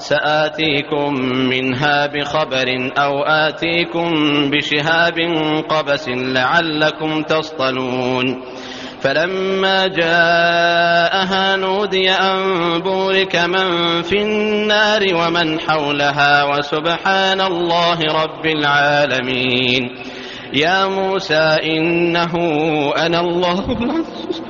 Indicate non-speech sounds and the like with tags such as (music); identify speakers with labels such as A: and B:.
A: سآتيكم منها بخبر أو آتيكم بشهاب قبس لعلكم تصطلون. فلما جاءها نودي أن بورك من في النار ومن حولها وسبحان الله رب العالمين. يا موسى إنه أنا الله. العزيز (laughs)